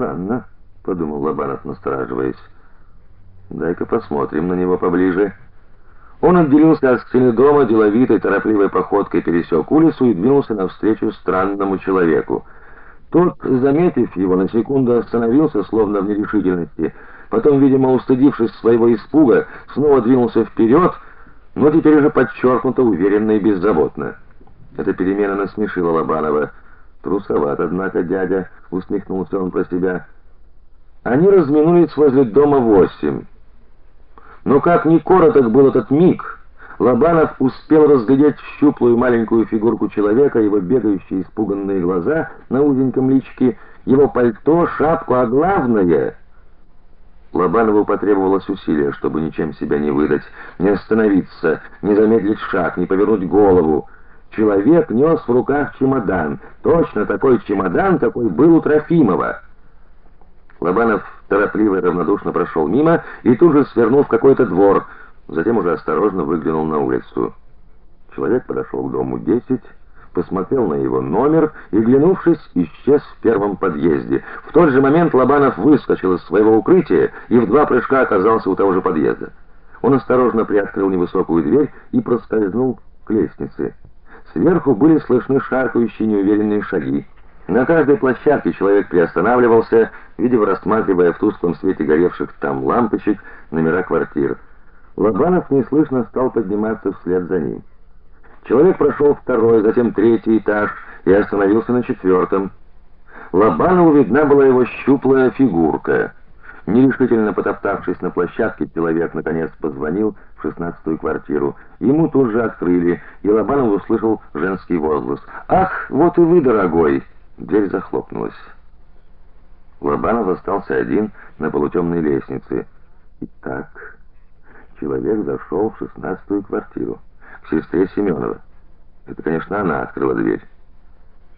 Странно, подумал Лобанов, настораживаясь. Дай-ка посмотрим на него поближе. Он отделился от стены дома, деловитой, торопливой походкой пересек улицу и двинулся навстречу странному человеку. Тот, заметив его, на секунду остановился, словно в нерешительности. Потом, видимо, устыдившись своего испуга, снова двинулся вперед, но теперь уже подчеркнуто уверенно и беззаботно. Эта перемена насмешила Лобанова. Трусоват, однако, дядя, усмехнулся он про себя. Они разминулись возле дома восемь. Но как ни короток был этот миг, Лобанов успел разглядеть щуплую маленькую фигурку человека, его бегающие испуганные глаза на узеньком личике, его пальто, шапку, а главное Лобанову потребовалось усилие, чтобы ничем себя не выдать, не остановиться, не замедлить шаг, не повернуть голову. Человек нес в руках чемодан, точно такой чемодан, какой был у Трофимова. Лобанов торопливо и равнодушно прошел мимо и тут же свернул в какой-то двор, затем уже осторожно выглянул на улицу. Человек подошел к дому 10, посмотрел на его номер и, глянувшись, исчез в первом подъезде. В тот же момент Лобанов выскочил из своего укрытия и в два прыжка оказался у того же подъезда. Он осторожно приоткрыл невысокую дверь и проскользнул к лестнице. Сверху были слышны шаркающие неуверенные шаги. На каждой площадке человек приостанавливался, видимо, рассматривая в тусклом свете горевших там лампочек номера квартир. Лобанов неслышно стал подниматься вслед за ним. Человек прошел второй, затем третий этаж и остановился на четвертом. Лобанову видна была его щуплая фигурка. Нерешительно потоптавшись на площадке, человек наконец позвонил шестнадцатую квартиру. Ему тут же открыли, и Лобанов услышал женский возглас: "Ах, вот и вы, дорогой!" Дверь захлопнулась. Лобанов остался один на полутемной лестнице. Итак, человек зашел в шестнадцатую квартиру к сестре Семенова. Это, конечно, она открыла дверь.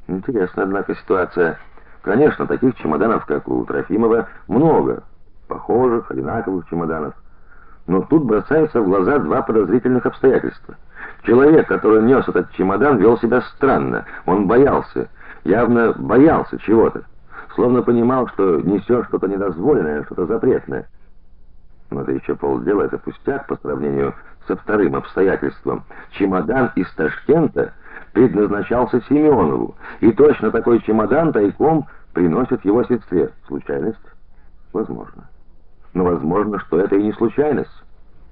Интересная, однако, ситуация. Конечно, таких чемоданов, как у Трофимова, много, похожих, одинаковых чемоданов. Но тут бросаются в глаза два подозрительных обстоятельства. Человек, который нес этот чемодан, вел себя странно. Он боялся явно боялся чего-то, словно понимал, что несет что-то недозволенное, что-то запретное. Но это еще полдела, это пустяк по сравнению со вторым обстоятельством. Чемодан из Ташкента предназначался Семенову, и точно такой чемодан тайком приносит его сестре. Случайность? Возможно. Но возможно, что это и не случайность.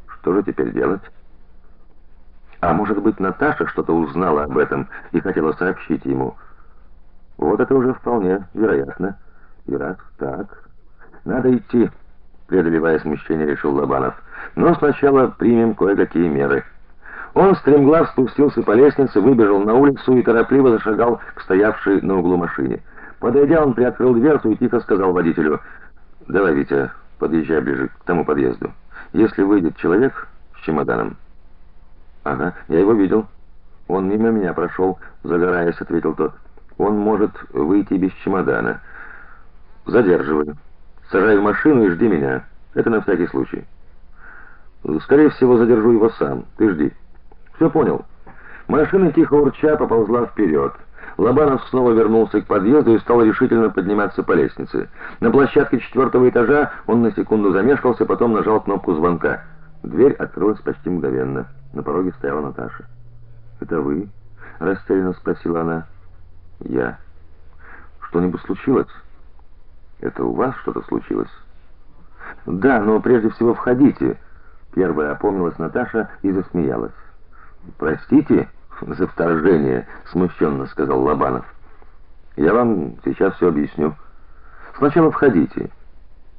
Что же теперь делать? А может быть, Наташа что-то узнала об этом и хотела сообщить ему? Вот это уже вполне вероятно. И раз так, надо идти, преодолевая смущение, решил Лобанов. Но сначала примем кое-какие меры. Он стремглав спустился по лестнице, выбежал на улицу и торопливо зашагал к стоявшей на углу машине. Подойдя, он приоткрыл дверцу и тихо сказал водителю: "Давай, Витя, подъезжай ближе к тому подъезду. Если выйдет человек с чемоданом". "Ага, я его видел. Он мимо меня прошел», — загораясь, ответил тот. Он может выйти без чемодана. Задерживай. Сажай в машину и жди меня. Это на всякий случай. Скорее всего, задержу его сам. Ты жди. Все понял. Машина тихо урча поползла вперед. Лобанов снова вернулся к подъезду и стал решительно подниматься по лестнице. На площадке четвертого этажа он на секунду замешкался, потом нажал кнопку звонка. Дверь открылась почти мгновенно. На пороге стояла Наташа. "Это вы?" растерянно спросила она. Я. Что-нибудь случилось? Это у вас что-то случилось? Да, но прежде всего входите. Первая опомнилась Наташа и засмеялась. Простите за вторжение, смущенно сказал Лобанов. Я вам сейчас все объясню. Сначала входите.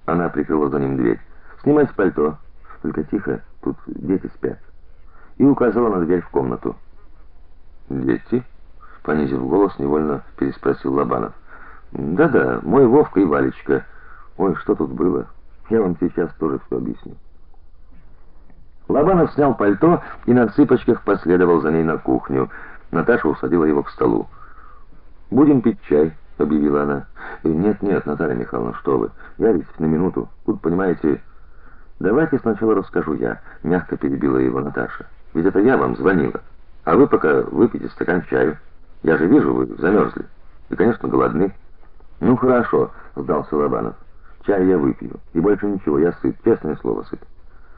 Она прикрыла за ним дверь. Снимайте пальто. Только тихо, тут дети спят. И указала на дверь в комнату. Дети? понизив голос, невольно переспросил Лобанов. Да-да, мой Вовка и Валечка. Ой, что тут было? Я вам сейчас тоже все объясню. Лобанов снял пальто и на цыпочках последовал за ней на кухню. Наташа усадила его к столу. Будем пить чай, объявила она. Нет, нет, Наталья Михайловна, что вы? Я ведь на минуту. Тут, понимаете, давайте сначала расскажу я, мягко перебила его Наташа. Ведь это я вам звонила. А вы пока выпейте стакан чаю. Я же вижу, вы замерзли. И, конечно, голодны. Ну хорошо, сдался Лобанов. Чай я выпью. И больше ничего, я сыт, честное слово, сыт.